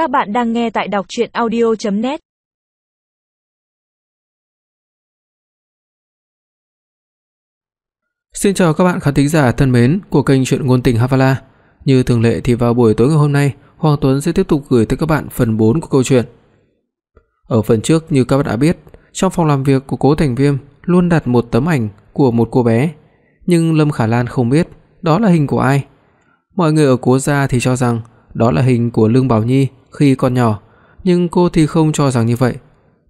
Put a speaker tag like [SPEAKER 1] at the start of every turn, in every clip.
[SPEAKER 1] Các bạn đang nghe tại đọc audio net
[SPEAKER 2] Xin chào các bạn khán thính giả thân mến của kênh truyện ngôn tình Havala. Như thường lệ thì vào buổi tối ngày hôm nay, Hoàng Tuấn sẽ tiếp tục gửi tới các bạn phần 4 của câu chuyện. Ở phần trước như các bạn đã biết, trong phòng làm việc của Cố Thành Viêm luôn đặt một tấm ảnh của một cô bé, nhưng Lâm Khả Lan không biết đó là hình của ai. Mọi người ở Cố gia thì cho rằng đó là hình của Lương Bảo Nhi khi còn nhỏ, nhưng cô thì không cho rằng như vậy.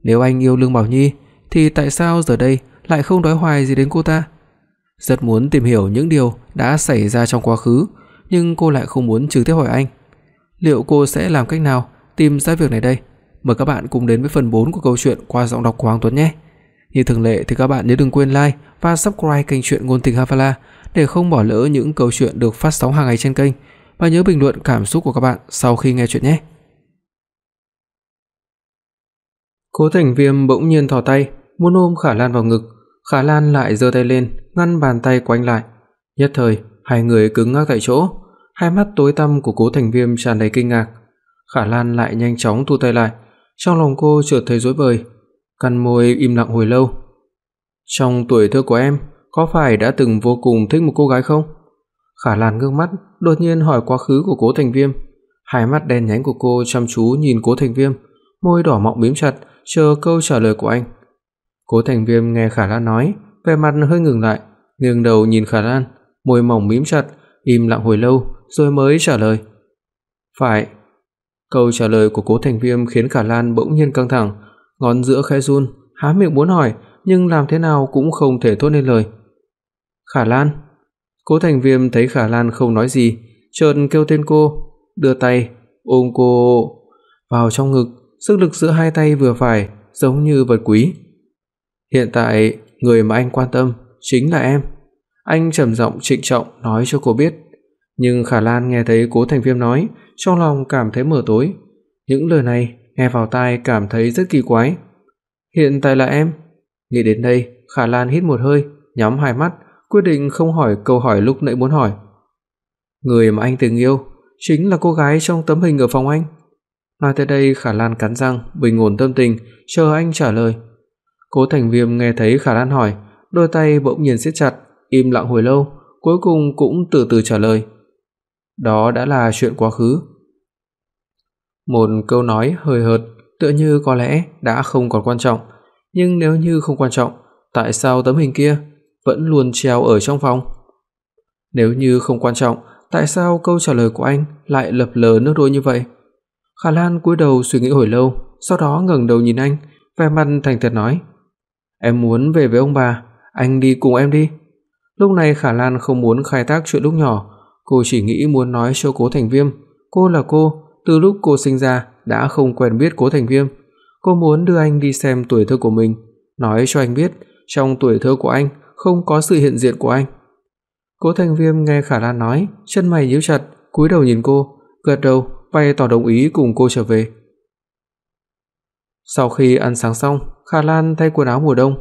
[SPEAKER 2] Nếu anh yêu Lương Bảo Nhi thì tại sao giờ đây lại không đối hoài gì đến cô ta? Rất muốn tìm hiểu những điều đã xảy ra trong quá khứ, nhưng cô lại không muốn trực tiếp hỏi anh. Liệu cô sẽ làm cách nào tìm ra việc này đây? Mời các bạn cùng đến với phần 4 của câu chuyện qua giọng đọc của Hoàng Tuấn nhé. Như thường lệ thì các bạn nhớ đừng quên like và subscribe kênh truyện ngôn tình Havala để không bỏ lỡ những câu chuyện được phát sóng hàng ngày trên kênh và nhớ bình luận cảm xúc của các bạn sau khi nghe chuyện nhé. Cố Thành Viêm bỗng nhiên thò tay, muốn ôm Khả Lan vào ngực, Khả Lan lại giơ tay lên, ngăn bàn tay của anh lại. Nhất thời, hai người cứng ngắc tại chỗ, hai mắt tối tăm của Cố Thành Viêm tràn đầy kinh ngạc. Khả Lan lại nhanh chóng thu tay lại, trong lòng cô chợt thấy rối bời, cắn môi im lặng hồi lâu. Trong tuổi thơ của em, có phải đã từng vô cùng thích một cô gái không? Khả Lan ngước mắt, đột nhiên hỏi quá khứ của Cố Thành Viêm. Hai mắt đen nhánh của cô chăm chú nhìn Cố Thành Viêm, môi đỏ mọng mím chặt, chờ câu trả lời của anh. Cố Thành Viêm nghe Khả Lan nói, vẻ mặt hơi ngừng lại, nghiêng đầu nhìn Khả Lan, môi mỏng mím chặt, im lặng hồi lâu rồi mới trả lời. "Phải." Câu trả lời của Cố Thành Viêm khiến Khả Lan bỗng nhiên căng thẳng, ngón giữa khẽ run, há miệng muốn hỏi nhưng làm thế nào cũng không thể thốt nên lời. "Khả Lan?" Cố Thành Viêm thấy Khả Lan không nói gì, chợt kêu tên cô, đưa tay ôm cô vào trong ngực, sức lực giữa hai tay vừa phải, giống như vật quý. Hiện tại, người mà anh quan tâm chính là em. Anh trầm giọng trịnh trọng nói cho cô biết. Nhưng Khả Lan nghe thấy Cố Thành Viêm nói, trong lòng cảm thấy mờ tối. Những lời này nghe vào tai cảm thấy rất kỳ quái. Hiện tại là em. Nghĩ đến đây, Khả Lan hít một hơi, nhắm hai mắt, quyết định không hỏi câu hỏi lúc nãy muốn hỏi. Người mà anh từng yêu chính là cô gái trong tấm hình ở phòng anh. Nói tới đây, Khả Lan cắn răng, bình ổn tâm tình, chờ anh trả lời. Cố Thành Viêm nghe thấy Khả Lan hỏi, đôi tay bỗng nhiên siết chặt, im lặng hồi lâu, cuối cùng cũng từ từ trả lời. Đó đã là chuyện quá khứ. Một câu nói hơi hợt, tựa như có lẽ đã không còn quan trọng, nhưng nếu như không quan trọng, tại sao tấm hình kia vẫn luôn treo ở trong phòng? Nếu như không quan trọng, tại sao câu trả lời của anh lại lập lờ nước đôi như vậy? Khả Lan cúi đầu suy nghĩ hồi lâu, sau đó ngẩng đầu nhìn anh, vẻ mặt thành thật nói: "Em muốn về với ông bà, anh đi cùng em đi." Lúc này Khả Lan không muốn khai thác chuyện lúc nhỏ, cô chỉ nghĩ muốn nói cho Cố Thành Viêm, cô là cô, từ lúc cô sinh ra đã không quen biết Cố Thành Viêm. Cô muốn đưa anh đi xem tuổi thơ của mình, nói cho anh biết trong tuổi thơ của anh không có sự hiện diện của anh. Cố Thành Viêm nghe Khả Lan nói, chân mày nhíu chặt, cúi đầu nhìn cô, gật đầu, bày tỏ đồng ý cùng cô trở về. Sau khi ăn sáng xong, Khả Lan thay quần áo mùa đông,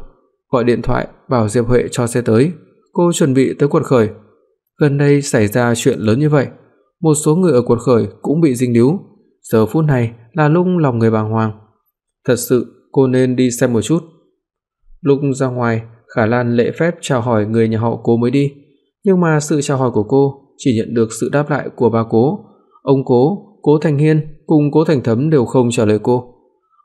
[SPEAKER 2] gọi điện thoại bảo Diệp Huệ cho xe tới, cô chuẩn bị tới quận khởi. Gần đây xảy ra chuyện lớn như vậy, một số người ở quận khởi cũng bị dính líu, giờ phút này là lúc lòng người bàng hoàng. Thật sự cô nên đi xem một chút. Lúc ra ngoài, Khả Lan lễ phép chào hỏi người nhà họ Cố mới đi, nhưng mà sự chào hỏi của cô chỉ nhận được sự đáp lại của bà Cố, ông Cố, Cố Thành Hiên cùng Cố Thành Thấm đều không trả lời cô.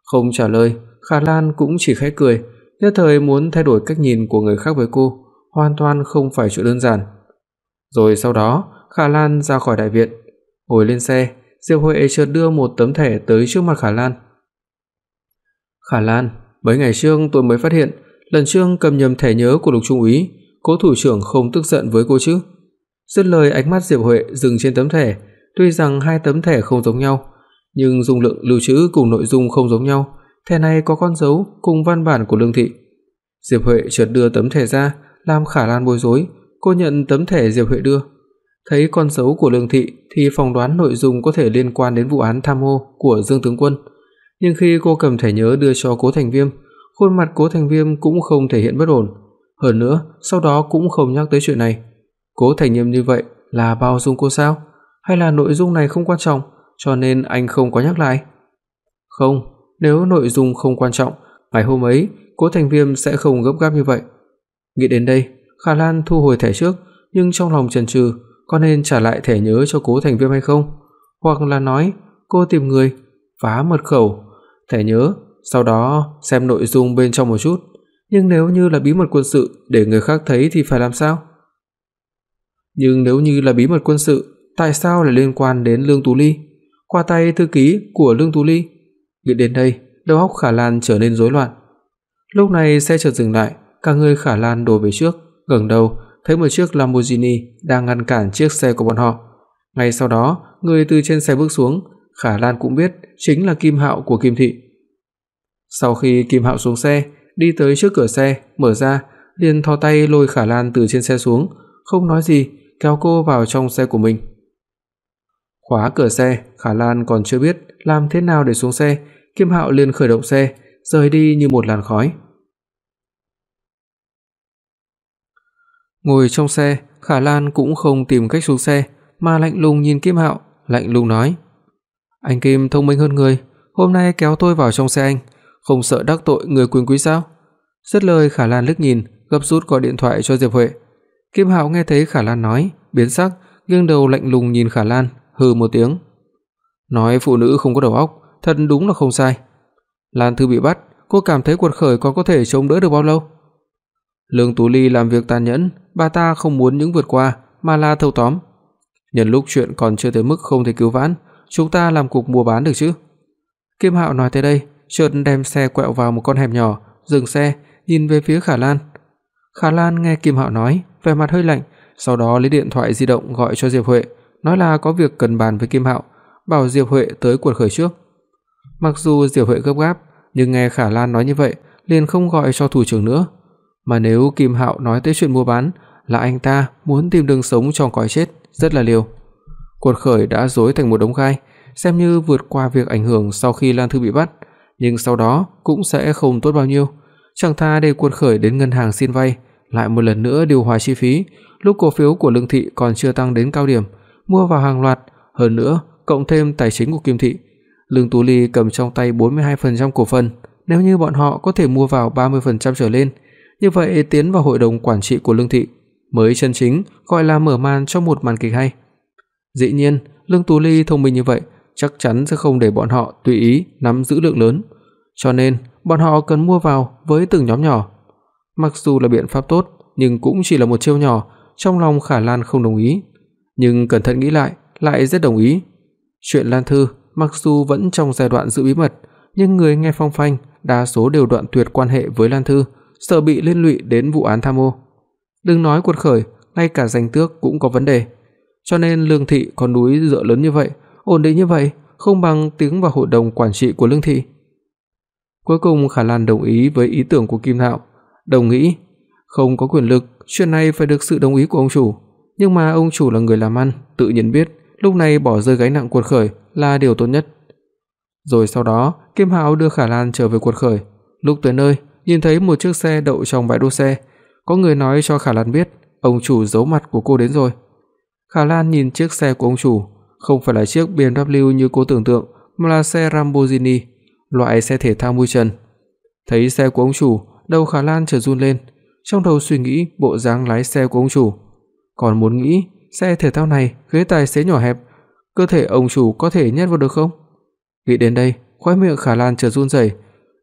[SPEAKER 2] Không trả lời, Khả Lan cũng chỉ khẽ cười, nhất thời muốn thay đổi cách nhìn của người khác với cô, hoàn toàn không phải chuyện đơn giản. Rồi sau đó, Khả Lan ra khỏi đại viện, ngồi lên xe, Diệp Huệ chợt đưa một tấm thẻ tới trước mặt Khả Lan. "Khả Lan, mấy ngày trước tôi mới phát hiện, lần trước cầm nhầm thẻ nhớ của Lục Trung úy, Cố thủ trưởng không tức giận với cô chứ?" Dứt lời ánh mắt Diệp Huệ dừng trên tấm thẻ, tuy rằng hai tấm thẻ không giống nhau, nhưng dung lượng lưu trữ cùng nội dung không giống nhau, thẻ này có con dấu cùng văn bản của Lương thị. Diệp Huệ chợt đưa tấm thẻ ra, làm Khả Lan bối rối, cô nhận tấm thẻ Diệp Huệ đưa, thấy con dấu của Lương thị thì phỏng đoán nội dung có thể liên quan đến vụ án tham ô của Dương tướng quân. Nhưng khi cô cầm thẻ nhớ đưa cho Cố Thành Viêm, khuôn mặt Cố Thành Viêm cũng không thể hiện bất ổn, hơn nữa, sau đó cũng không nhắc tới chuyện này. Cố Thành Nghiêm như vậy là bao dung cô sao? Hay là nội dung này không quan trọng, cho nên anh không có nhắc lại. Không, nếu nội dung không quan trọng, ngày hôm ấy Cố Thành Viêm sẽ không gấp gáp như vậy. Nghĩ đến đây, Khả Lan thu hồi thẻ trước, nhưng trong lòng chần chừ, có nên trả lại thẻ nhớ cho Cố Thành Viêm hay không, hoặc là nói cô tìm người phá mật khẩu, thẻ nhớ, sau đó xem nội dung bên trong một chút, nhưng nếu như là bí mật quân sự để người khác thấy thì phải làm sao? Nhưng nếu như là bí mật quân sự, tại sao lại liên quan đến Lương Tú Ly? Qua tay thư ký của Lương Tú Ly. Nghĩ đến đây, đầu óc Khả Lan trở nên rối loạn. Lúc này xe chợt dừng lại, cả người Khả Lan đổ về trước, ngẩng đầu, thấy một chiếc Lamborghini đang ngăn cản chiếc xe của bọn họ. Ngay sau đó, người từ trên xe bước xuống, Khả Lan cũng biết chính là Kim Hạo của Kim thị. Sau khi Kim Hạo xuống xe, đi tới trước cửa xe, mở ra, liền thò tay lôi Khả Lan từ trên xe xuống, không nói gì, kéo cô vào trong xe của mình. Khóa cửa xe, Khả Lan còn chưa biết làm thế nào để xuống xe, Kim Hạo liền khởi động xe, rời đi như một làn khói. Ngồi trong xe, Khả Lan cũng không tìm cách xuống xe, mà lạnh lùng nhìn Kim Hạo, lạnh lùng nói: "Anh Kim thông minh hơn người, hôm nay kéo tôi vào trong xe anh, không sợ đắc tội người quyền quý sao?" Dứt lời Khả Lan liếc nhìn, gấp rút gọi điện thoại cho Diệp Huệ. Kim Hạo nghe thấy Khả Lan nói, biến sắc, nghiêng đầu lạnh lùng nhìn Khả Lan, hừ một tiếng. Nói phụ nữ không có đầu óc, thật đúng là không sai. Lan Thư bị bắt, cô cảm thấy quật khởi còn có thể chống đỡ được bao lâu? Lương Tú Ly làm việc tàn nhẫn, bà ta không muốn những vượt qua mà là thâu tóm. Nhân lúc chuyện còn chưa tới mức không thể cứu vãn, chúng ta làm cuộc mua bán được chứ? Kim Hạo nói tới đây, chợt đem xe quẹo vào một con hẻm nhỏ, dừng xe, nhìn về phía Khả Lan. Khả Lan nghe Kim Hạo nói, vẻ mặt hơi lạnh, sau đó lấy điện thoại di động gọi cho Diệp Huệ, nói là có việc cần bàn với Kim Hạo, bảo Diệp Huệ tới quật khởi trước. Mặc dù Diệp Huệ gấp gáp, nhưng nghe Khả Lan nói như vậy, liền không gọi cho thủ trưởng nữa, mà nếu Kim Hạo nói tới chuyện mua bán, là anh ta muốn tìm đường sống trong cõi chết, rất là liều. Quật khởi đã rối thành một đống gai, xem như vượt qua việc ảnh hưởng sau khi Lan Thư bị bắt, nhưng sau đó cũng sẽ không tốt bao nhiêu. Chẳng tha để quật khởi đến ngân hàng xin vay, lại một lần nữa điều hòa chi phí, lúc cổ phiếu của Lương thị còn chưa tăng đến cao điểm, mua vào hàng loạt, hơn nữa cộng thêm tài chính của Kim thị, Lương Tú Ly cầm trong tay 42% cổ phần, nếu như bọn họ có thể mua vào 30% trở lên, như vậy tiến vào hội đồng quản trị của Lương thị mới chân chính gọi là mở màn cho một màn kịch hay. Dĩ nhiên, Lương Tú Ly thông minh như vậy, chắc chắn sẽ không để bọn họ tùy ý nắm giữ lượng lớn, cho nên bọn họ cần mua vào với từng nhóm nhỏ. Mặc dù là biện pháp tốt, nhưng cũng chỉ là một chiêu nhỏ, trong lòng Khả Lan không đồng ý, nhưng cẩn thận nghĩ lại, lại rất đồng ý. Chuyện Lan Thư mặc dù vẫn trong giai đoạn giữ bí mật, nhưng người nghe phong phanh đa số đều đoạn tuyệt quan hệ với Lan Thư, sợ bị liên lụy đến vụ án tham ô. Đừng nói quật khởi, ngay cả danh tước cũng có vấn đề. Cho nên Lương thị có núi dựa lớn như vậy, ổn định như vậy, không bằng tiếng vào hội đồng quản trị của Lương thị. Cuối cùng Khả Lan đồng ý với ý tưởng của Kim Hạo, đồng ý không có quyền lực, chuyện này phải được sự đồng ý của ông chủ, nhưng mà ông chủ là người làm ăn, tự nhiên biết, lúc này bỏ rơi gánh nặng cuộc khởi là điều tốt nhất. Rồi sau đó, Kim Hạo đưa Khả Lan trở về cuộc khởi. Lúc tới nơi, nhìn thấy một chiếc xe đậu trong bãi đỗ xe, có người nói cho Khả Lan biết, ông chủ giấu mặt của cô đến rồi. Khả Lan nhìn chiếc xe của ông chủ, không phải là chiếc BMW như cô tưởng tượng, mà là xe Lamborghini, loại xe thể thao mui trần. Thấy xe của ông chủ, đầu Khả Lan chợt run lên, trong đầu suy nghĩ bộ dáng lái xe của ông chủ, còn muốn nghĩ xe thể thao này ghế tài xế nhỏ hẹp, cơ thể ông chủ có thể nhét vào được không? Nghĩ đến đây, khóe miệng Khả Lan chợt run rẩy,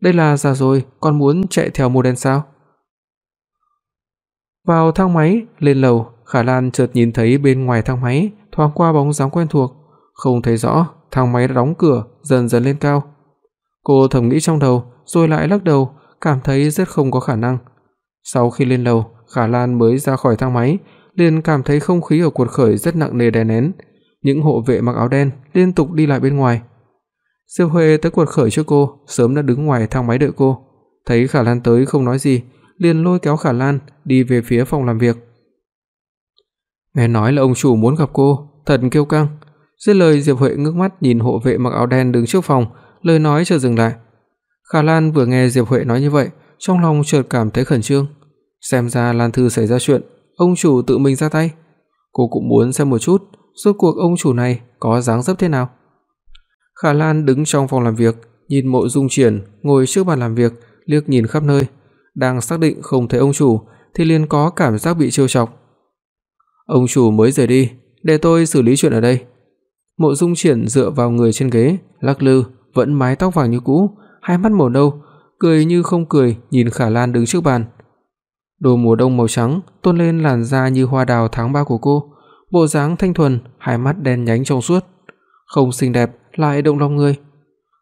[SPEAKER 2] đây là già rồi, còn muốn chạy theo mô đen sao? Vào thang máy, lên lầu, Khả Lan chợt nhìn thấy bên ngoài thang máy thoáng qua bóng dáng quen thuộc, không thấy rõ, thang máy đã đóng cửa, dần dần lên cao. Cô thầm nghĩ trong đầu, rồi lại lắc đầu, cảm thấy rất không có khả năng. Sau khi lên lầu, Khả Lan mới ra khỏi thang máy, liền cảm thấy không khí ở cuộc khởi rất nặng nề đè nén. Những hộ vệ mặc áo đen liên tục đi lại bên ngoài. Diệp Huệ tới cuộc khởi trước cô, sớm đã đứng ngoài thang máy đợi cô. Thấy Khả Lan tới không nói gì, liền lôi kéo Khả Lan đi về phía phòng làm việc. Nghe nói là ông chủ muốn gặp cô, thật kiêu căng. Dứt lời Diệp Huệ ngước mắt nhìn hộ vệ mặc áo đen đứng trước phòng, lời nói chợt dừng lại. Khả Lan vừa nghe Diệp Huệ nói như vậy, trong lòng chợt cảm thấy khẩn trương. Xem ra Lan Thư xảy ra chuyện, ông chủ tự mình ra tay. Cô cũng muốn xem một chút, rốt cuộc ông chủ này có dáng dấp thế nào. Khả Lan đứng trong phòng làm việc, nhìn Mộ Dung Triển ngồi trước bàn làm việc, liếc nhìn khắp nơi, đang xác định không thấy ông chủ thì liền có cảm giác bị trêu chọc. Ông chủ mới rời đi, để tôi xử lý chuyện ở đây. Mộ Dung Triển dựa vào người trên ghế, lắc lư, vẫn mái tóc vàng như cũ, hai mắt màu nâu, cười như không cười nhìn Khả Lan đứng trước bàn. Đồ mùa đông màu trắng tôn lên làn da như hoa đào tháng 3 của cô, bộ dáng thanh thuần, hai mắt đen nhánh trong suốt, không xinh đẹp lại động lòng người.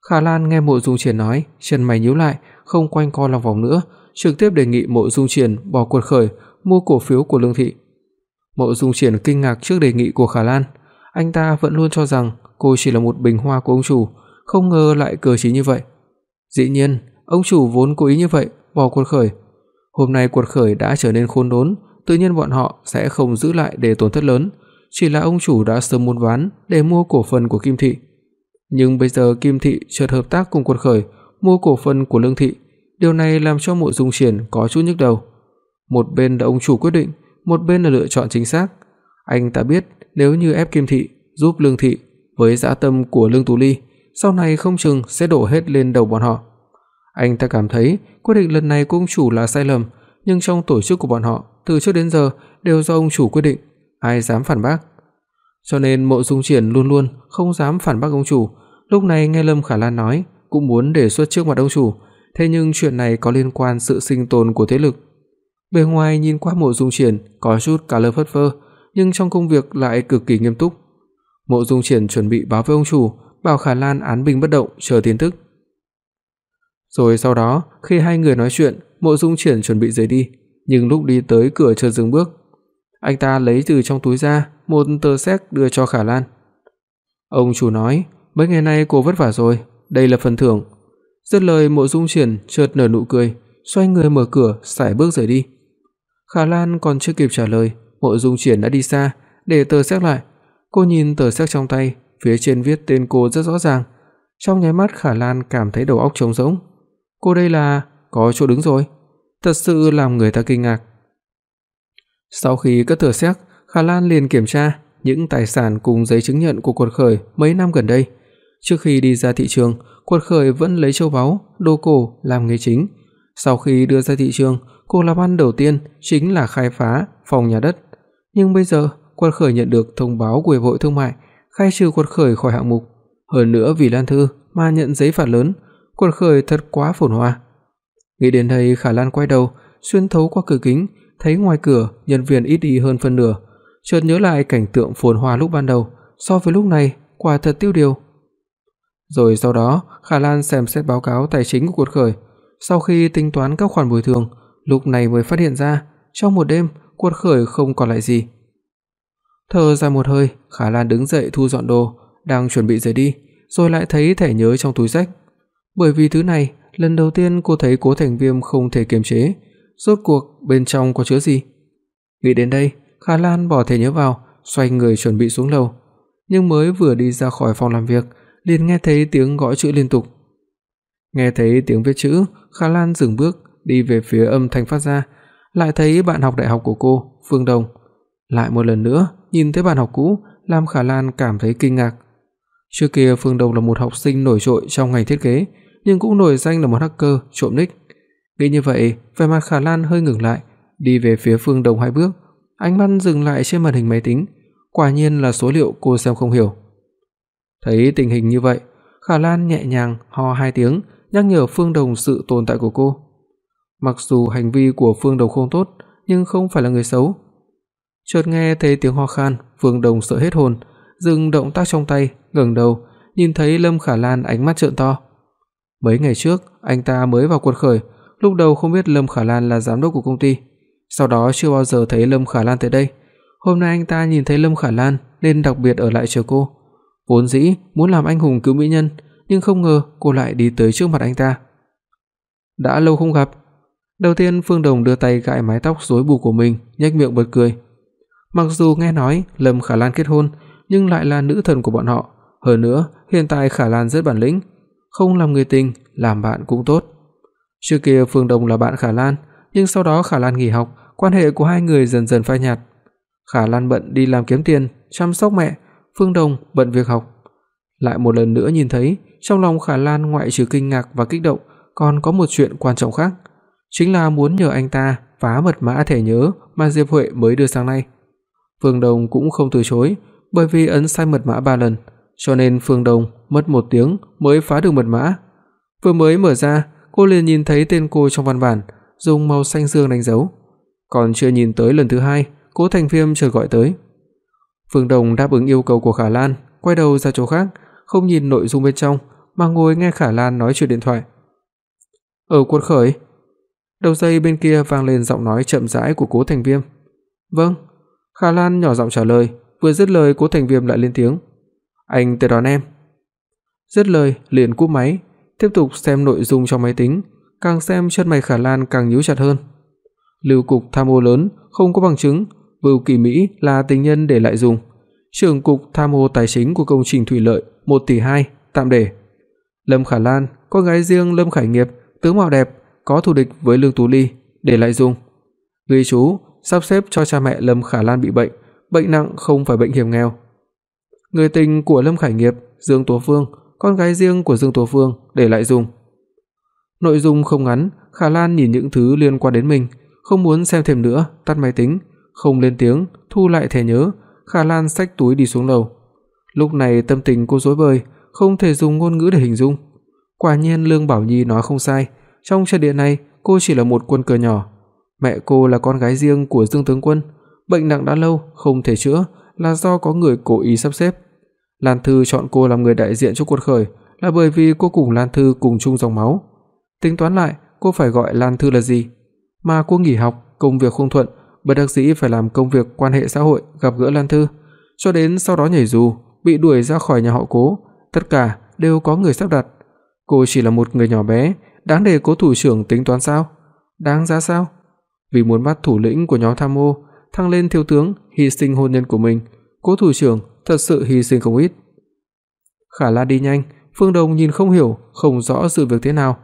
[SPEAKER 2] Khả Lan nghe Mộ Dung Triển nói, chân mày nhíu lại, không quanh co lòng vòng nữa, trực tiếp đề nghị Mộ Dung Triển bỏ cuộc khởi mua cổ phiếu của Lương thị. Mộ Dung Triển kinh ngạc trước đề nghị của Khả Lan, anh ta vẫn luôn cho rằng cô chỉ là một bình hoa của ông chủ, không ngờ lại cờ trí như vậy. Dĩ nhiên, ông chủ vốn cố ý như vậy, bỏ cuộc khởi. Hôm nay cuộc khởi đã trở nên khôn đốn, tự nhiên bọn họ sẽ không giữ lại để tổn thất lớn, chỉ là ông chủ đã sớm muốn ván để mua cổ phần của Kim thị. Nhưng bây giờ Kim thị chợt hợp tác cùng cuộc khởi, mua cổ phần của Lương thị, điều này làm cho Mộ Dung Triển có chút nhức đầu. Một bên là ông chủ quyết định, một bên là lựa chọn chính xác. Anh ta biết nếu như ép Kim thị giúp Lương thị với dã tâm của Lương Tú Ly, sau này không chừng sẽ đổ hết lên đầu bọn họ. Anh ta cảm thấy quyết định lần này của ông chủ là sai lầm, nhưng trong tổ chức của bọn họ từ trước đến giờ đều do ông chủ quyết định, ai dám phản bác. Cho nên Mộ Dung Triển luôn luôn không dám phản bác ông chủ, lúc này nghe Lâm Khả Lan nói, cũng muốn đề xuất trước mặt ông chủ, thế nhưng chuyện này có liên quan sự sinh tồn của thế lực. Bề ngoài nhìn qua Mộ Dung Triển có chút cả lơ phất phơ, nhưng trong công việc lại cực kỳ nghiêm túc. Mộ Dung Triển chuẩn bị báo với ông chủ, bảo Khả Lan án binh bất động chờ tin tức. Rồi sau đó, khi hai người nói chuyện, Mộ Dung Triển chuẩn bị rời đi, nhưng lúc đi tới cửa chợt dừng bước. Anh ta lấy từ trong túi ra một tờ séc đưa cho Khả Lan. Ông chủ nói, mấy ngày nay cô vất vả rồi, đây là phần thưởng. Dứt lời Mộ Dung Triển chợt nở nụ cười, xoay người mở cửa, sải bước rời đi. Khả Lan còn chưa kịp trả lời, Mộ Dung Triển đã đi xa, để tờ séc lại. Cô nhìn tờ séc trong tay, phía trên viết tên cô rất rõ ràng. Trong nháy mắt Khả Lan cảm thấy đầu óc trống rỗng. Cô đây là có chỗ đứng rồi, thật sự làm người ta kinh ngạc. Sau khi cất thừa xét, Khả Lan liền kiểm tra những tài sản cùng giấy chứng nhận của Quật Khởi mấy năm gần đây. Trước khi đi ra thị trường, Quật Khởi vẫn lấy châu báu, đồ cổ làm nghề chính. Sau khi đưa ra thị trường, cô làm ăn đầu tiên chính là khai phá phòng nhà đất. Nhưng bây giờ, Quật Khởi nhận được thông báo của Hiệp hội Thương mại khai trừ Quật Khởi khỏi hạng mục, hơn nữa vì Lan thư mà nhận giấy phạt lớn, Quần Khởi thật quá phồn hoa. Nghĩ đến đây, Khả Lan quay đầu, xuyên thấu qua cửa kính, thấy ngoài cửa nhân viên ít đi hơn phân nửa, chợt nhớ lại cảnh tượng phồn hoa lúc ban đầu, so với lúc này, quả thật tiêu điều. Rồi sau đó, Khả Lan xem xét báo cáo tài chính của Quật Khởi, sau khi tính toán các khoản bồi thường, lúc này mới phát hiện ra, trong một đêm, Quật Khởi không còn lại gì. Thở ra một hơi, Khả Lan đứng dậy thu dọn đồ, đang chuẩn bị rời đi, rồi lại thấy thẻ nhớ trong túi sách. Bởi vì thứ này, lần đầu tiên cô thấy Cố Thành Viêm không thể kiềm chế, rốt cuộc bên trong có chứa gì? Nghĩ đến đây, Khả Lan bỏ thẻ nhớ vào, xoay người chuẩn bị xuống lầu, nhưng mới vừa đi ra khỏi phòng làm việc, liền nghe thấy tiếng gõ chữ liên tục. Nghe thấy tiếng viết chữ, Khả Lan dừng bước, đi về phía âm thanh phát ra, lại thấy bạn học đại học của cô, Phương Đồng. Lại một lần nữa, nhìn thấy bạn học cũ, làm Khả Lan cảm thấy kinh ngạc. Trước kia Phương Đông là một học sinh nổi trội trong ngành thiết kế, nhưng cũng nổi danh là một hacker trộm nick. Nghĩ như vậy, vẻ mặt Khả Lan hơi ngừng lại, đi về phía Phương Đông hai bước, ánh mắt dừng lại trên màn hình máy tính, quả nhiên là số liệu cô xem không hiểu. Thấy tình hình như vậy, Khả Lan nhẹ nhàng ho hai tiếng, nhắc nhở Phương Đồng sự tồn tại của cô. Mặc dù hành vi của Phương Đồng không tốt, nhưng không phải là người xấu. Chợt nghe thấy tiếng ho khan, Phương Đồng sợ hết hồn, dừng động tác trong tay, ngẩng đầu, nhìn thấy Lâm Khả Lan ánh mắt trợn to. Mấy ngày trước, anh ta mới vào quật khởi, lúc đầu không biết Lâm Khả Lan là giám đốc của công ty, sau đó chưa bao giờ thấy Lâm Khả Lan tới đây. Hôm nay anh ta nhìn thấy Lâm Khả Lan nên đặc biệt ở lại chờ cô. Vốn dĩ muốn làm anh hùng cứu mỹ nhân, nhưng không ngờ cô lại đi tới trước mặt anh ta. Đã lâu không gặp. Đầu tiên Phương Đồng đưa tay gãi mái tóc rối bù của mình, nhếch miệng bật cười. Mặc dù nghe nói Lâm Khả Lan kết hôn, nhưng lại là nữ thần của bọn họ, hơn nữa, hiện tại Khả Lan rất bản lĩnh, không làm người tình, làm bạn cũng tốt. Trước kia Phương đông là bạn Khả Lan, nhưng sau đó Khả Lan nghỉ học, quan hệ của hai người dần dần phai nhạt. Khả Lan bận đi làm kiếm tiền, chăm sóc mẹ, Phương đông bận việc học. Lại một lần nữa nhìn thấy, trong lòng Khả Lan ngoại trừ kinh ngạc và kích động, còn có một chuyện quan trọng khác, chính là muốn nhờ anh ta phá mật mã thẻ nhớ mà Diệp Huệ mới đưa sang nay. Phương Đông cũng không từ chối, bởi vì ấn sai mật mã 3 lần, cho nên Phương Đông mất 1 tiếng mới phá được mật mã. Vừa mới mở ra, cô liền nhìn thấy tên cô trong văn bản, dùng màu xanh dương đánh dấu. Còn chưa nhìn tới lần thứ hai, Cố Thành Viêm chợt gọi tới. Phương Đông đáp ứng yêu cầu của Khả Lan, quay đầu ra chỗ khác, không nhìn nội dung bên trong mà ngồi nghe Khả Lan nói chuyện điện thoại. "Ở quận khởi?" Đầu dây bên kia vang lên giọng nói chậm rãi của Cố Thành Viêm. "Vâng." Khả Lan nhỏ giọng trả lời, vừa dứt lời Cố Thành Viêm lại lên tiếng. "Anh tới đón em." Dứt lời, liền cúp máy, tiếp tục xem nội dung trong máy tính, càng xem chân mày Khả Lan càng nhíu chặt hơn. Lưu cục tham ô lớn, không có bằng chứng, Vưu Kỳ Mỹ là tình nhân để lại dùng. Trưởng cục tham ô tài chính của công trình thủy lợi 1 tỷ 2, tạm để. Lâm Khả Lan, con gái riêng Lâm Khải Nghiệp, tướng mạo đẹp, có thù địch với Lương Tú Ly, để lại dùng. Ghi chú, sắp xếp cho cha mẹ Lâm Khả Lan bị bệnh, bệnh nặng không phải bệnh hiểm nghèo. Người tình của Lâm Khải Nghiệp, Dương Tố Phương, con gái riêng của Dương Tố Phương, để lại dùng. Nội dung không ngắn, Khả Lan nhìn những thứ liên quan đến mình, không muốn xem thêm nữa, tắt máy tính, không lên tiếng, thu lại thẻ nhớ, Khả Lan xách túi đi xuống lầu. Lúc này tâm tình cô rối bời, không thể dùng ngôn ngữ để hình dung. Quả nhiên Lương Bảo Nhi nói không sai, trong trận địa này cô chỉ là một quân cờ nhỏ. Mẹ cô là con gái riêng của Dương tướng quân, bệnh nặng đã lâu không thể chữa là do có người cố ý sắp xếp. Lan Thư chọn cô làm người đại diện cho cuộc khởi là bởi vì cô cùng Lan Thư cùng chung dòng máu. Tính toán lại, cô phải gọi Lan Thư là gì? Mà cô nghỉ học, công việc không thuận, bất đắc dĩ phải làm công việc quan hệ xã hội gặp gỡ Lan Thư, cho đến sau đó nhảy dù, bị đuổi ra khỏi nhà họ Cố, tất cả đều có người sắp đặt. Cô chỉ là một người nhỏ bé, đáng để Cố thủ trưởng tính toán sao? Đáng giá sao? Vì muốn bắt thủ lĩnh của nhóm tham ô, thăng lên thiếu tướng, hy sinh hôn nhân của mình, Cố thủ trưởng thật sự hy sinh không ít. Khả Lan đi nhanh, Phương Đông nhìn không hiểu, không rõ sự việc thế nào,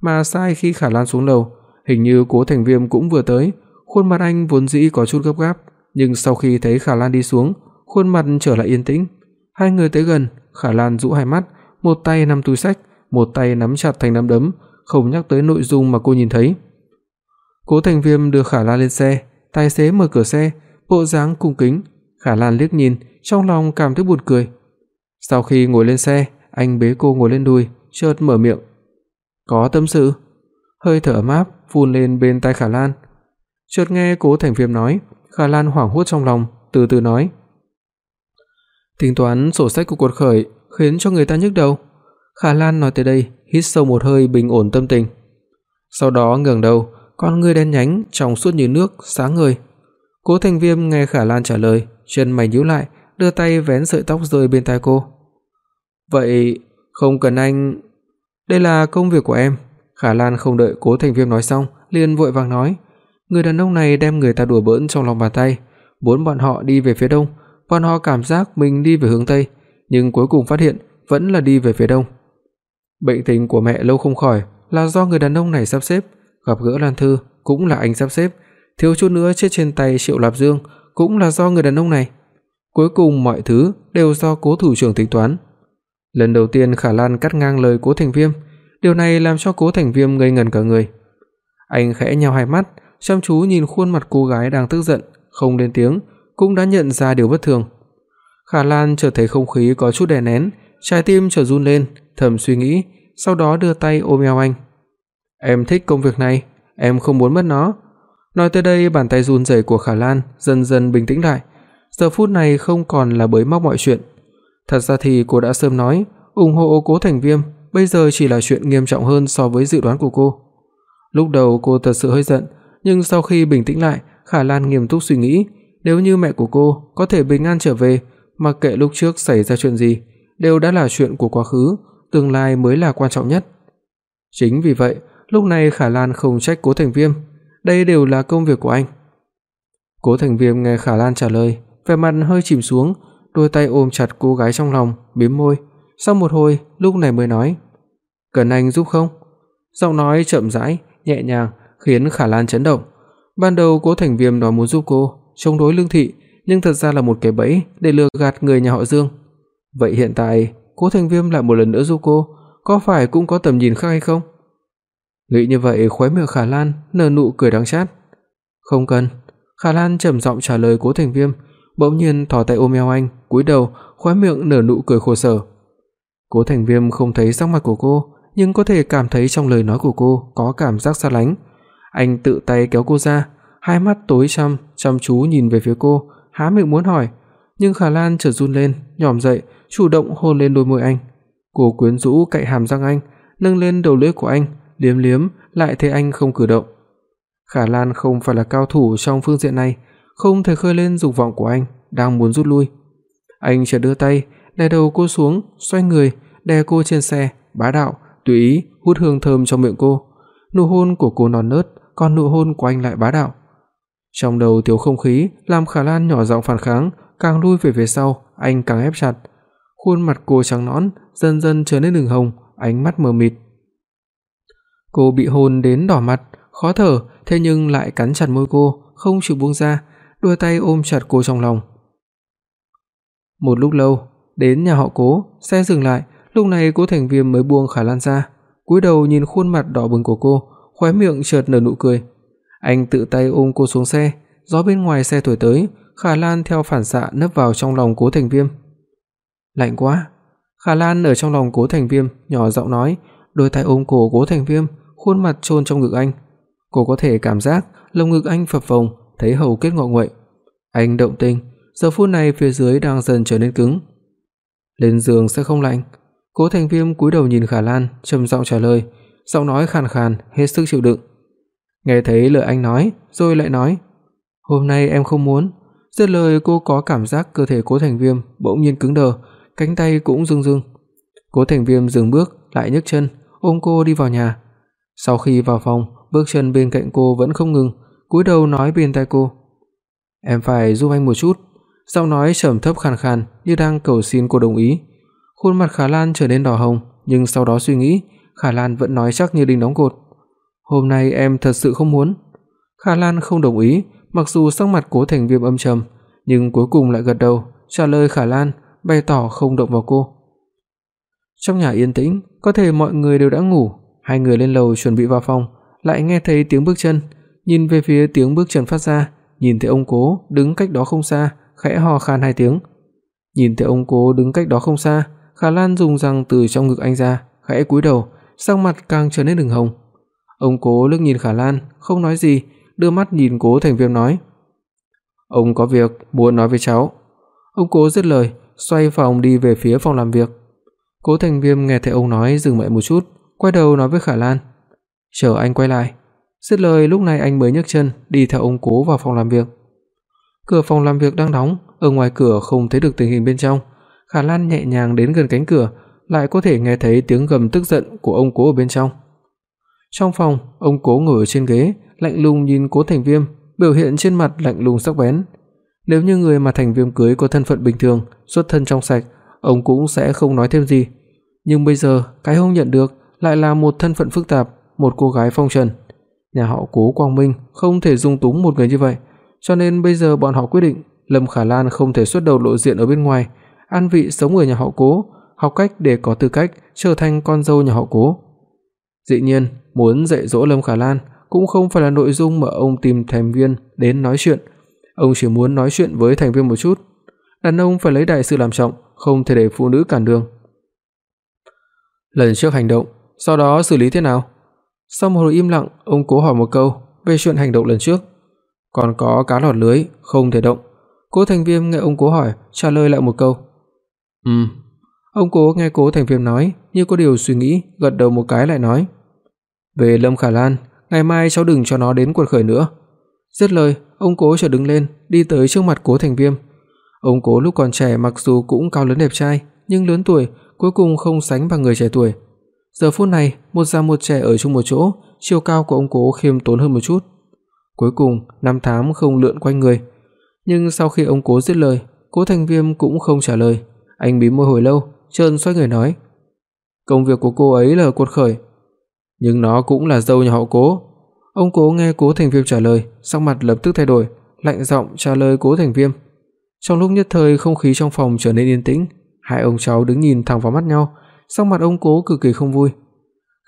[SPEAKER 2] mà sai khi Khả Lan xuống lầu, hình như Cố Thành Viêm cũng vừa tới, khuôn mặt anh vốn dĩ có chút gấp gáp, nhưng sau khi thấy Khả Lan đi xuống, khuôn mặt trở lại yên tĩnh. Hai người tới gần, Khả Lan dụ hai mắt, một tay nắm túi xách, một tay nắm chặt thành nắm đấm, không nhắc tới nội dung mà cô nhìn thấy. Cố Thành Viêm đưa Khả Lan lên xe, tài xế mở cửa xe, bộ dáng cung kính, Khả Lan liếc nhìn, trong lòng cảm thấy buồn cười. Sau khi ngồi lên xe, anh bế cô ngồi lên đùi, chợt mở miệng. "Có tâm sự?" Hơi thở ấm áp phun lên bên tai Khả Lan. Chợt nghe Cố Thành Phiêm nói, Khả Lan hoảng hốt trong lòng, từ từ nói: Tính toán sổ sách của cuộc khởi khiến cho người ta nhức đầu. Khả Lan nói tới đây, hít sâu một hơi bình ổn tâm tình. Sau đó ngẩng đầu, con ngươi đen nhánh trong suốt như nước, sáng ngời. Cố Thành Viêm nghe Khả Lan trả lời, chân mày nhíu lại, đưa tay vén sợi tóc rơi bên tai cô. "Vậy không cần anh, đây là công việc của em." Khả Lan không đợi Cố Thành Viêm nói xong, liền vội vàng nói, người đàn ông này đem người ta đùa bỡn trong lòng bàn tay, muốn bọn họ đi về phía đông, bọn họ cảm giác mình đi về hướng tây, nhưng cuối cùng phát hiện vẫn là đi về phía đông. Bệnh tình của mẹ lâu không khỏi là do người đàn ông này sắp xếp, gặp gỡ Lan Thư cũng là anh sắp xếp, thiếu chút nữa chết trên tay Triệu Lạp Dương cũng là do người đàn ông này. Cuối cùng mọi thứ đều do Cố thủ trưởng tính toán. Lần đầu tiên Khả Lan cắt ngang lời Cố Thành Viêm, điều này làm cho Cố Thành Viêm ngây ngẩn cả người. Anh khẽ nheo hai mắt, chăm chú nhìn khuôn mặt cô gái đang tức giận, không lên tiếng, cũng đã nhận ra điều bất thường. Khả Lan chợt thấy không khí có chút đè nén, trái tim chợt run lên, thầm suy nghĩ, sau đó đưa tay ôm eo anh. "Em thích công việc này, em không muốn mất nó." Nói tới đây, bàn tay run rẩy của Khả Lan dần dần bình tĩnh lại. Giờ phút này không còn là bới móc mọi chuyện. Thật ra thì cô đã sớm nói, ủng hộ Cố Thành Viêm bây giờ chỉ là chuyện nghiêm trọng hơn so với dự đoán của cô. Lúc đầu cô thật sự hơi giận, nhưng sau khi bình tĩnh lại, Khả Lan nghiêm túc suy nghĩ, nếu như mẹ của cô có thể bình an trở về, mặc kệ lúc trước xảy ra chuyện gì, đều đã là chuyện của quá khứ, tương lai mới là quan trọng nhất. Chính vì vậy, lúc này Khả Lan không trách Cố Thành Viêm, đây đều là công việc của anh. Cố Thành Viêm nghe Khả Lan trả lời, vẻ mặt hơi chìm xuống, đôi tay ôm chặt cô gái trong lòng, bím môi, sau một hồi, lúc này mới nói: "Cần anh giúp không?" Giọng nói chậm rãi, nhẹ nhàng khiến Khả Lan chấn động. Ban đầu Cố Thành Viêm nói muốn giúp cô chống đối Lương thị, nhưng thật ra là một cái bẫy để lừa gạt người nhà họ Dương. Vậy hiện tại Cố Thành Viêm lại một lần nữa giúp cô, có phải cũng có tầm nhìn khác hay không? Nghĩ như vậy, khóe miệng Khả Lan nở nụ cười đắng chát. "Không cần." Khả Lan trầm giọng trả lời Cố Thành Viêm, bỗng nhiên thò tay ôm eo anh, cúi đầu, khóe miệng nở nụ cười khổ sở. Cố Thành Viêm không thấy sắc mặt của cô, nhưng có thể cảm thấy trong lời nói của cô có cảm giác xa lánh. Anh tự tay kéo cô ra, hai mắt tối sầm chăm chú nhìn về phía cô, há miệng muốn hỏi, nhưng Khả Lan chợt run lên, nhòm dậy, chủ động hôn lên đôi môi anh. Cô quyến rũ cạy hàm răng anh, nâng lên đầu lưỡi của anh, liếm liếm, lại thấy anh không cử động. Khả Lan không phải là cao thủ trong phương diện này, không thể khơi lên dục vọng của anh, đang muốn rút lui. Anh chợt đưa tay, đè đầu cô xuống, xoay người, đè cô trên xe, bá đạo, tùy ý hút hương thơm trong miệng cô. Nụ hôn của cô non nớt, còn nụ hôn của anh lại bá đạo. Trong đầu thiếu không khí, làm Khả Lan nhỏ giọng phản kháng, càng lui về phía sau, anh càng ép chặt. Khuôn mặt cô trắng nõn dần dần trở nên ửng hồng, ánh mắt mờ mịt. Cô bị hôn đến đỏ mặt, khó thở, thế nhưng lại cắn chặt môi cô, không chịu buông ra, đưa tay ôm chặt cô trong lòng. Một lúc lâu, đến nhà họ Cố, xe dừng lại, lúc này Cố Thành Viêm mới buông Khả Lan ra, cúi đầu nhìn khuôn mặt đỏ bừng của cô, khóe miệng chợt nở nụ cười. Anh tự tay ôm cô xuống xe, gió bên ngoài xe thổi tới, Khả Lan theo phản xạ nấp vào trong lòng Cố Thành Viêm. Lạnh quá. Khả Lan ở trong lòng Cố Thành Viêm nhỏ giọng nói, đôi tay ôm cổ Cố Thành Viêm, khuôn mặt chôn trong ngực anh. Cô có thể cảm giác lồng ngực anh phập phồng, thấy hầu kết ngọ nguậy. Anh động tình, giờ phút này phía dưới đang dần trở nên cứng. Lên giường sẽ không lạnh. Cố Thành Viêm cúi đầu nhìn Khả Lan, trầm giọng trả lời, giọng nói khàn khàn, hết sức chịu đựng. Nghe thấy lời anh nói, rồi lại nói, "Hôm nay em không muốn." Dứt lời cô có cảm giác cơ thể Cố Thành Viêm bỗng nhiên cứng đờ, cánh tay cũng run run. Cố Thành Viêm dừng bước, lại nhấc chân, ôm cô đi vào nhà. Sau khi vào phòng, bước chân bên cạnh cô vẫn không ngừng, cúi đầu nói bên tai cô: "Em phải giúp anh một chút." Giọng nói trầm thấp khàn khàn như đang cầu xin cô đồng ý. Khuôn mặt Khả Lan trở nên đỏ hồng, nhưng sau đó suy nghĩ, Khả Lan vẫn nói chắc như đinh đóng cột. "Hôm nay em thật sự không muốn." Khả Lan không đồng ý, mặc dù sắc mặt Cố Thành Viêm âm trầm, nhưng cuối cùng lại gật đầu, trả lời Khả Lan, bày tỏ không động vào cô. Trong nhà yên tĩnh, có thể mọi người đều đã ngủ, hai người lên lầu chuẩn bị vào phòng, lại nghe thấy tiếng bước chân, nhìn về phía tiếng bước chân phát ra, nhìn thấy ông Cố đứng cách đó không xa, khẽ ho khan hai tiếng. Nhìn thấy ông Cố đứng cách đó không xa, Khả Lan dùng răng từ trong ngực anh ra, khẽ cúi đầu, sắc mặt càng trở nên ửng hồng. Ông Cố liếc nhìn Khả Lan, không nói gì, đưa mắt nhìn Cố Thành Viêm nói: "Ông có việc muốn nói với cháu." Ông Cố dứt lời, xoay phòng đi về phía phòng làm việc. Cố Thành Viêm nghe thấy ông nói dừng lại một chút, quay đầu nói với Khả Lan: "Chờ anh quay lại." Dứt lời lúc này anh mới nhấc chân đi theo ông Cố vào phòng làm việc. Cửa phòng làm việc đang đóng, ở ngoài cửa không thấy được tình hình bên trong. Khả Lan nhẹ nhàng đến gần cánh cửa, lại có thể nghe thấy tiếng gầm tức giận của ông Cố ở bên trong. Trong phòng, ông Cố ngồi ở trên ghế, lạnh lùng nhìn Cố Thành Viêm, biểu hiện trên mặt lạnh lùng sắc bén. Nếu như người mà Thành Viêm cưới có thân phận bình thường, xuất thân trong sạch, ông cũng sẽ không nói thêm gì. Nhưng bây giờ, cái ông nhận được lại là một thân phận phức tạp, một cô gái phong trần. Nhà họ Cố Quang Minh không thể dung túng một người như vậy, cho nên bây giờ bọn họ quyết định Lâm Khả Lan không thể xuất đầu lộ diện ở bên ngoài, an vị sống ở nhà họ Cố, học cách để có tư cách trở thành con dâu nhà họ Cố. Dĩ nhiên, muốn dạy dỗ Lâm Khả Lan cũng không phải là nội dung mà ông tìm thành viên đến nói chuyện, ông chỉ muốn nói chuyện với thành viên một chút. Đàn ông phải lấy đại sự làm trọng, không thể để phụ nữ cản đường. Lần trước hành động, sau đó xử lý thế nào? Sau một hồi im lặng, ông Cố hỏi một câu về chuyện hành động lần trước. Còn có cá lọt lưới, không thể động. Cố Thành Viêm nghe ông Cố hỏi, trả lời lại một câu. Ừm. Ông Cố nghe Cố Thành Viêm nói, như có điều suy nghĩ, gật đầu một cái lại nói: "Về Lâm Khả Lan, ngày mai cháu đừng cho nó đến quật khởi nữa." Dứt lời, ông Cố chợt đứng lên, đi tới trước mặt Cố Thành Viêm. Ông Cố lúc còn trẻ mặc dù cũng cao lớn đẹp trai, nhưng lớn tuổi cuối cùng không sánh bằng người trẻ tuổi. Giờ phút này, một già một trẻ ở chung một chỗ, chiều cao của ông Cố khiêm tốn hơn một chút. Cuối cùng, năm tháng không lượn quanh người. Nhưng sau khi ông Cố dứt lời, Cố Thành Viêm cũng không trả lời, anh bí môi hồi lâu, trơn xoay người nói: "Công việc của cô ấy là cuột khởi, nhưng nó cũng là dâu nhà họ Cố." Ông Cố nghe Cố Thành Viêm trả lời, sắc mặt lập tức thay đổi, lạnh giọng trả lời Cố Thành Viêm. Trong lúc nhất thời không khí trong phòng trở nên yên tĩnh, Hai ông cháu đứng nhìn thẳng vào mắt nhau, sắc mặt ông Cố cực kỳ không vui.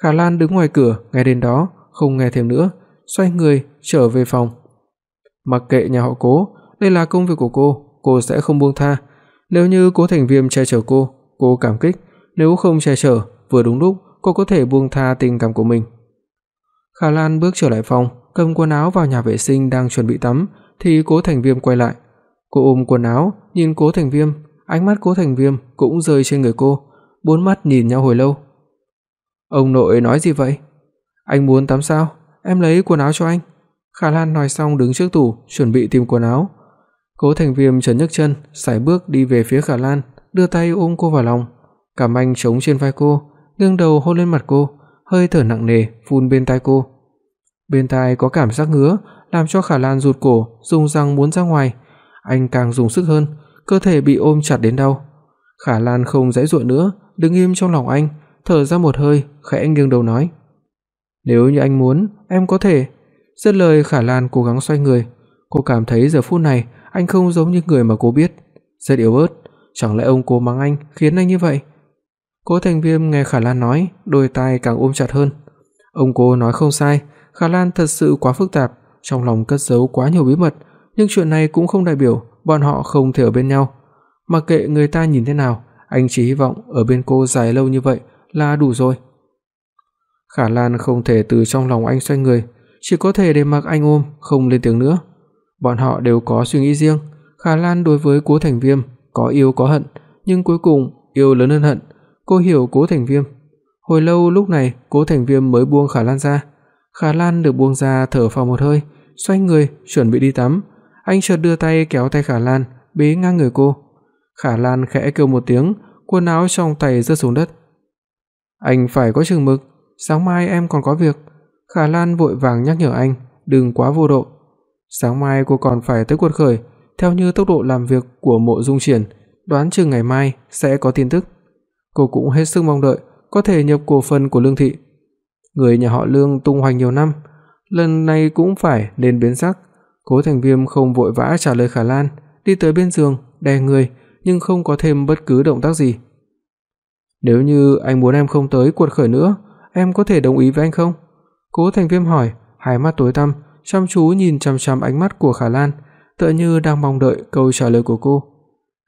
[SPEAKER 2] Khả Lan đứng ngoài cửa, nghe đến đó, không nghe thêm nữa, xoay người trở về phòng. Mặc kệ nhà họ Cố, đây là công việc của cô, cô sẽ không buông tha. Nếu như Cố Thành Viêm che chở cô, cô cảm kích, nếu không che chở, vừa đúng lúc cô có thể buông tha tình cảm của mình. Khả Lan bước trở lại phòng, cầm quần áo vào nhà vệ sinh đang chuẩn bị tắm thì Cố Thành Viêm quay lại. Cô ôm quần áo, nhìn Cố Thành Viêm, ánh mắt Cố Thành Viêm cũng rơi trên người cô, bốn mắt nhìn nhau hồi lâu. Ông nội nói gì vậy? Anh muốn tắm sao? Em lấy quần áo cho anh. Khả Lan nói xong đứng trước tủ chuẩn bị tìm quần áo. Cố Thành Viêm chấn nhấc chân, sải bước đi về phía Khả Lan, đưa tay ôm cô vào lòng. Cảm anh chống trên vai cô, nghiêng đầu hôn lên mặt cô, hơi thở nặng nề phun bên tai cô. Bên tai có cảm giác ngứa, làm cho Khả Lan rụt cổ, dùng răng muốn ra ngoài. Anh càng dùng sức hơn, cơ thể bị ôm chặt đến đau. Khả Lan không dãy dụa nữa, đứng im trong lòng anh, thở ra một hơi, khẽ nghiêng đầu nói: "Nếu như anh muốn, em có thể." Dứt lời Khả Lan cố gắng xoay người, cô cảm thấy giờ phút này anh không giống như người mà cô biết, rất yếu ớt, chẳng lẽ ông cố mắng anh khiến anh như vậy? Cố Thành Viêm nghe Khả Lan nói, đôi tai càng ôm chặt hơn. Ông cố nói không sai, Khả Lan thật sự quá phức tạp, trong lòng cất giấu quá nhiều bí mật, nhưng chuyện này cũng không đại biểu bọn họ không thể ở bên nhau. Mặc kệ người ta nhìn thế nào, anh chỉ hy vọng ở bên cô dài lâu như vậy là đủ rồi. Khả Lan không thể từ trong lòng anh xoay người, chỉ có thể để mặc anh ôm, không lên tiếng nữa. Bọn họ đều có suy nghĩ riêng, Khả Lan đối với Cố Thành Viêm có yêu có hận, nhưng cuối cùng yêu lớn hơn hận. Cô hiểu Cố Thành Viêm. Hồi lâu lúc này, Cố Thành Viêm mới buông Khả Lan ra. Khả Lan được buông ra thở phào một hơi, xoay người chuẩn bị đi tắm. Anh chợt đưa tay kéo tay Khả Lan, bế ngang người cô. Khả Lan khẽ kêu một tiếng, quần áo trong tay rơi xuống đất. Anh phải có chừng mực, sáng mai em còn có việc. Khả Lan vội vàng nhắc nhở anh, đừng quá vô độ. Sáng mai cô còn phải tới quật khởi, theo như tốc độ làm việc của Mộ Dung Triển, đoán chừng ngày mai sẽ có tin tức. Cô cũng hết sức mong đợi có thể nhập cổ phần của Lương thị. Người nhà họ Lương tung hoành nhiều năm, lần này cũng phải nên biến sắc. Cố Thành Viêm không vội vã trả lời Khả Lan, đi tới bên giường, đè người nhưng không có thêm bất cứ động tác gì. Nếu như anh muốn em không tới quật khởi nữa, em có thể đồng ý với anh không? Cố Thành Viêm hỏi, hai mắt tối tăm, chăm chú nhìn chằm chằm ánh mắt của Khả Lan, tựa như đang mong đợi câu trả lời của cô.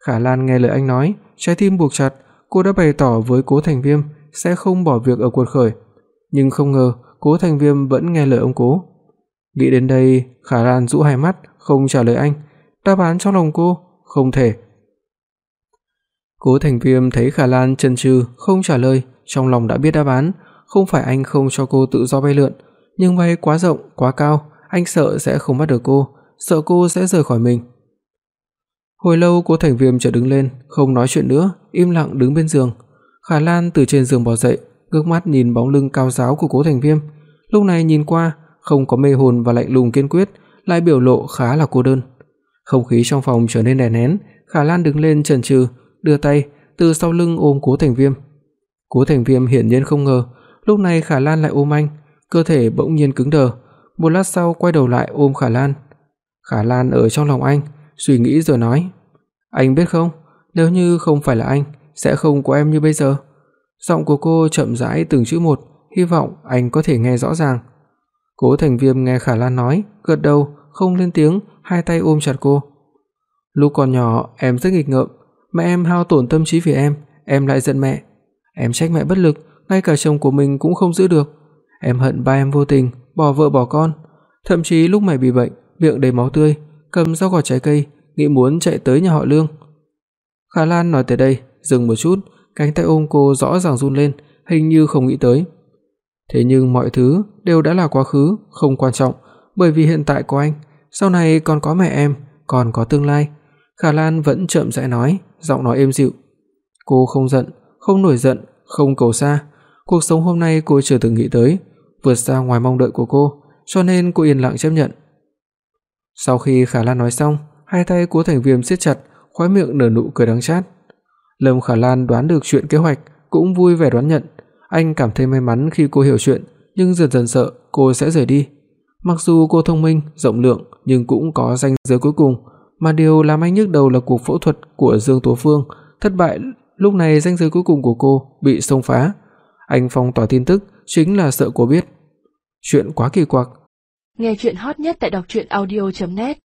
[SPEAKER 2] Khả Lan nghe lời anh nói, trái tim buộc chặt, cô đã bày tỏ với Cố Thành Viêm sẽ không bỏ việc ở quật khởi, nhưng không ngờ Cố Thành Viêm vẫn nghe lời ông Cố. Nghĩ đến đây, Khả Lan rũ hai mắt, không trả lời anh, đáp án trong lòng cô, không thể. Cố Thành Viêm thấy Khả Lan chần chừ không trả lời, trong lòng đã biết đáp án, không phải anh không cho cô tự do bay lượn, nhưng bay quá rộng, quá cao, anh sợ sẽ không bắt được cô, sợ cô sẽ rời khỏi mình. Hồi lâu Cố Thành Viêm chợt đứng lên, không nói chuyện nữa, im lặng đứng bên giường. Khả Lan từ trên giường bò dậy, ngước mắt nhìn bóng lưng cao giáo của Cố Thành Viêm, lúc này nhìn qua, không có mê hồn và lạnh lùng kiên quyết, lại biểu lộ khá là cô đơn. Không khí trong phòng trở nên đè nén, Khả Lan đứng lên chần chừ, đưa tay từ sau lưng ôm Cố Thành Viêm. Cố Thành Viêm hiển nhiên không ngờ, lúc này Khả Lan lại ôm anh, cơ thể bỗng nhiên cứng đờ, một lát sau quay đầu lại ôm Khả Lan. Khả Lan ở trong lòng anh, suy nghĩ rồi nói: "Anh biết không, nếu như không phải là anh, sẽ không có em như bây giờ." Giọng của cô chậm rãi từng chữ một, hy vọng anh có thể nghe rõ ràng. Cố Thành Viêm nghe Khả Lan nói, gật đầu, không lên tiếng, hai tay ôm chặt cô. Lúc còn nhỏ em rất nghịch ngợm, mẹ em hao tổn tâm trí vì em, em lại giận mẹ. Em trách mẹ bất lực, ngay cả chồng của mình cũng không giữ được. Em hận ba em vô tình, bỏ vợ bỏ con, thậm chí lúc mẹ bị bệnh, miệng đầy máu tươi, cầm rau quả trái cây, nghĩ muốn chạy tới nhà họ Lương. Khả Lan nói tới đây, dừng một chút, cánh tay ôm cô rõ ràng run lên, hình như không nghĩ tới. Thế nhưng mọi thứ đều đã là quá khứ, không quan trọng, bởi vì hiện tại có anh, sau này còn có mẹ em, còn có tương lai. Khả Lan vẫn chậm rãi nói, giọng nói êm dịu. Cô không giận, không nổi giận, không cầu xa. Cuộc sống hôm nay cô chưa từng nghĩ tới, vượt xa ngoài mong đợi của cô, cho nên cô yên lặng chấp nhận. Sau khi Khả Lan nói xong, hai tay của Thành Viêm siết chặt, khóe miệng nở nụ cười đắng chát. Lâm Khả Lan đoán được chuyện kế hoạch, cũng vui vẻ đón nhận. Anh cảm thấy may mắn khi cô hiểu chuyện, nhưng dần dần sợ cô sẽ rời đi. Mặc dù cô thông minh, rộng lượng, nhưng cũng có ranh giới cuối cùng, mà điều làm anh nhức đầu là cuộc phẫu thuật của Dương Tố Phương thất bại, lúc này danh giới cuối cùng của cô bị xông phá. Anh phong tỏa tin tức, chính là sợ cô biết. Chuyện quá kỳ quặc.
[SPEAKER 1] Nghe truyện hot nhất tại doctruyenaudio.net